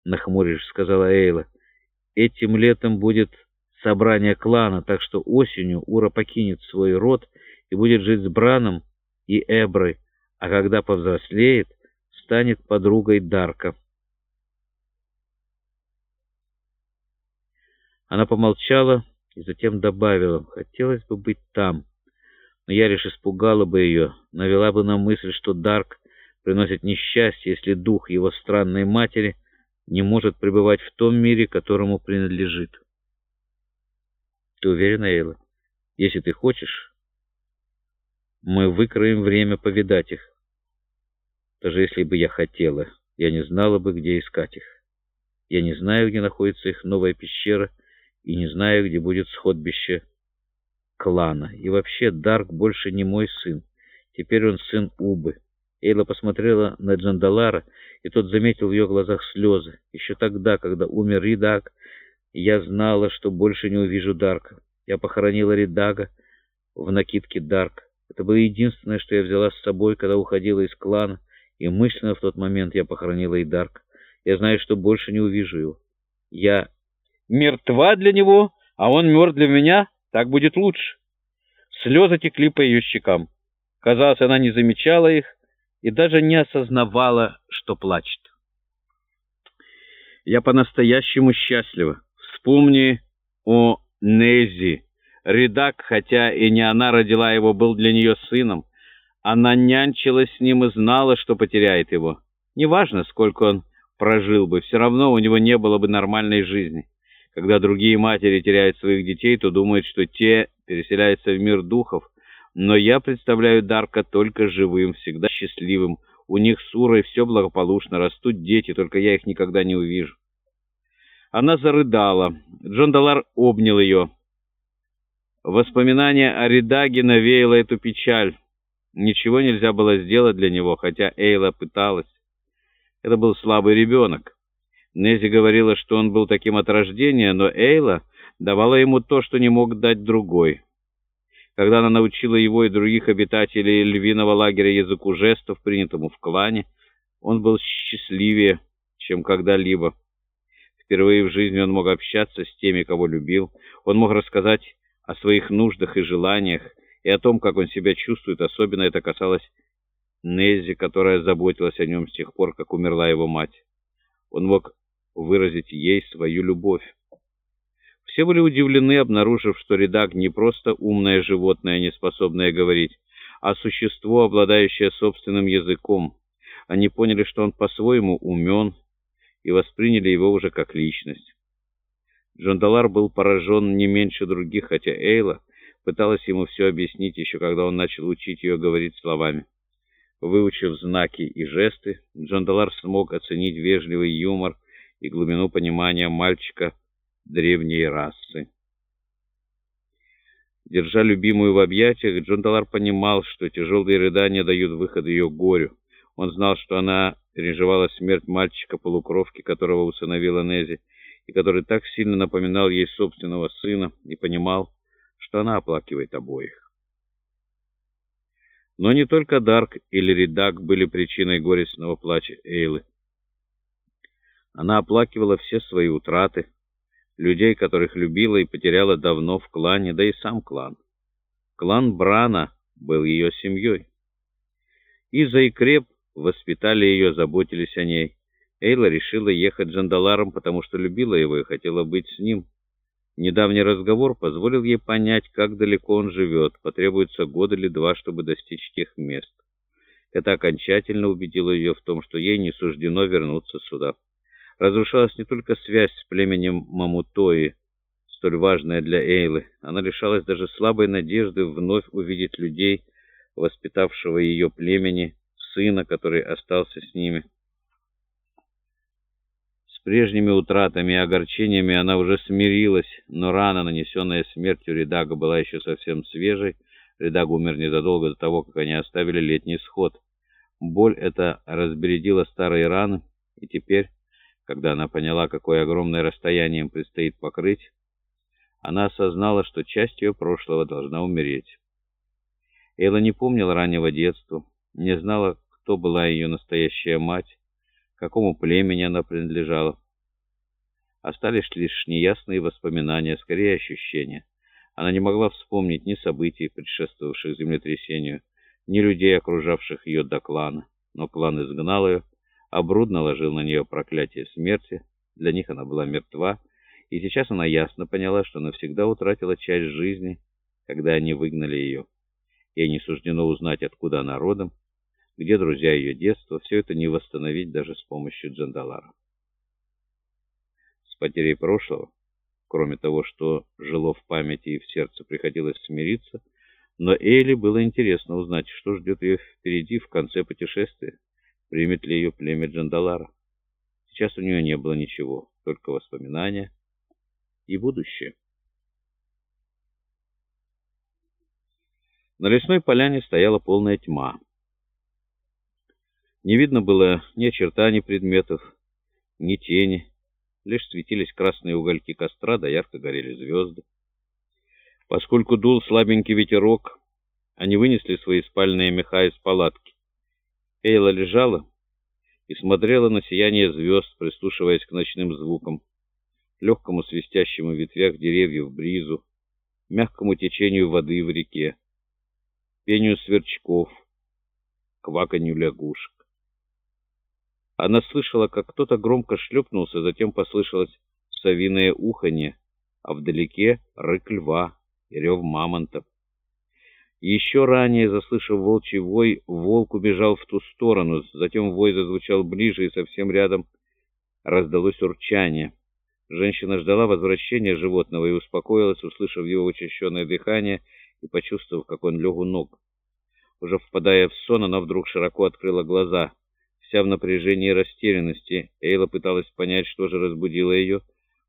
— нахмурившись, сказала Эйла. «Этим летом будет собрание клана, так что осенью Ура покинет свой род и будет жить с Браном и Эброй, а когда повзрослеет, станет подругой Дарка». Она помолчала и затем добавила, «Хотелось бы быть там, но я лишь испугала бы ее, навела бы на мысль, что Дарк приносит несчастье, если дух его странной матери не может пребывать в том мире, которому принадлежит. Ты уверена, Эйла? Если ты хочешь, мы выкроем время повидать их. Даже если бы я хотела, я не знала бы, где искать их. Я не знаю, где находится их новая пещера, и не знаю, где будет сходбище клана. И вообще, Дарк больше не мой сын. Теперь он сын Убы. Эйла посмотрела на Джандалара, и тот заметил в ее глазах слезы. Еще тогда, когда умер Ридак, я знала, что больше не увижу Дарка. Я похоронила Ридага в накидке Дарк. Это было единственное, что я взяла с собой, когда уходила из клана, и мысленно в тот момент я похоронила и Дарк. Я знаю, что больше не увижу его. Я мертва для него, а он мертв для меня, так будет лучше. Слезы текли по ее щекам. Казалось, она не замечала их, и даже не осознавала, что плачет. Я по-настоящему счастлива. Вспомни о Нези. Редак, хотя и не она родила его, был для нее сыном. Она нянчилась с ним и знала, что потеряет его. Неважно, сколько он прожил бы, все равно у него не было бы нормальной жизни. Когда другие матери теряют своих детей, то думают, что те переселяются в мир духов, но я представляю Дарка только живым, всегда счастливым. У них с Урой все благополучно, растут дети, только я их никогда не увижу. Она зарыдала. Джон Далар обнял ее. Воспоминание о Ридаге навеяло эту печаль. Ничего нельзя было сделать для него, хотя Эйла пыталась. Это был слабый ребенок. Нези говорила, что он был таким от рождения, но Эйла давала ему то, что не мог дать другой. Когда она научила его и других обитателей львиного лагеря языку жестов, принятому в клане, он был счастливее, чем когда-либо. Впервые в жизни он мог общаться с теми, кого любил. Он мог рассказать о своих нуждах и желаниях, и о том, как он себя чувствует. Особенно это касалось Нези, которая заботилась о нем с тех пор, как умерла его мать. Он мог выразить ей свою любовь. Все были удивлены, обнаружив, что Редак не просто умное животное, не способное говорить, а существо, обладающее собственным языком. Они поняли, что он по-своему умен, и восприняли его уже как личность. Джондалар был поражен не меньше других, хотя Эйла пыталась ему все объяснить, еще когда он начал учить ее говорить словами. Выучив знаки и жесты, Джондалар смог оценить вежливый юмор и глубину понимания мальчика, древней расы. Держа любимую в объятиях, Джон Далар понимал, что тяжелые рыдания дают выход ее горю. Он знал, что она переживала смерть мальчика-полукровки, которого усыновила Нези, и который так сильно напоминал ей собственного сына, и понимал, что она оплакивает обоих. Но не только Дарк или Ридак были причиной горестного плача Эйлы. Она оплакивала все свои утраты, людей, которых любила и потеряла давно в клане, да и сам клан. Клан Брана был ее семьей. Иза и Креп воспитали ее, заботились о ней. Эйла решила ехать с Джандаларом, потому что любила его и хотела быть с ним. Недавний разговор позволил ей понять, как далеко он живет. Потребуется год или два, чтобы достичь тех мест. Это окончательно убедило ее в том, что ей не суждено вернуться сюда разрушалась не только связь с племенем Мамутои, столь важная для Эйлы. Она лишалась даже слабой надежды вновь увидеть людей, воспитавшего ее племени, сына, который остался с ними. С прежними утратами и огорчениями она уже смирилась, но рана, нанесенная смертью Редага, была еще совсем свежей. Редаг умер незадолго до того, как они оставили летний сход. Боль эта разбередила старые раны, и теперь... Когда она поняла, какое огромное расстояние им предстоит покрыть, она осознала, что часть ее прошлого должна умереть. Эйла не помнила раннего детства, не знала, кто была ее настоящая мать, какому племени она принадлежала. Остались лишь неясные воспоминания, скорее ощущения. Она не могла вспомнить ни событий, предшествовавших землетрясению, ни людей, окружавших ее до клана. Но клан изгнал ее, а Бруд наложил на нее проклятие смерти. Для них она была мертва, и сейчас она ясно поняла, что навсегда утратила часть жизни, когда они выгнали ее. Ей не суждено узнать, откуда она родом, где друзья ее детства, все это не восстановить даже с помощью Джандалара потерей прошлого, кроме того, что жило в памяти и в сердце, приходилось смириться, но Эйли было интересно узнать, что ждет ее впереди в конце путешествия, примет ли ее племя Джандалара. Сейчас у нее не было ничего, только воспоминания и будущее. На лесной поляне стояла полная тьма. Не видно было ни очертаний предметов, ни тени, Лишь светились красные угольки костра, да ярко горели звезды. Поскольку дул слабенький ветерок, они вынесли свои спальные меха из палатки. Эйла лежала и смотрела на сияние звезд, прислушиваясь к ночным звукам, легкому свистящему в ветвях деревьев бризу, мягкому течению воды в реке, пению сверчков, кваканью лягушек. Она слышала, как кто-то громко шлепнулся, затем послышалось совиное уханье, а вдалеке рык льва и рев мамонтов. Еще ранее, заслышав волчий вой, волк убежал в ту сторону, затем вой зазвучал ближе, и совсем рядом раздалось урчание. Женщина ждала возвращения животного и успокоилась, услышав его учащенное дыхание и почувствовав, как он лег у ног. Уже впадая в сон, она вдруг широко открыла глаза — Вся в напряжении и растерянности, Эйла пыталась понять, что же разбудило ее,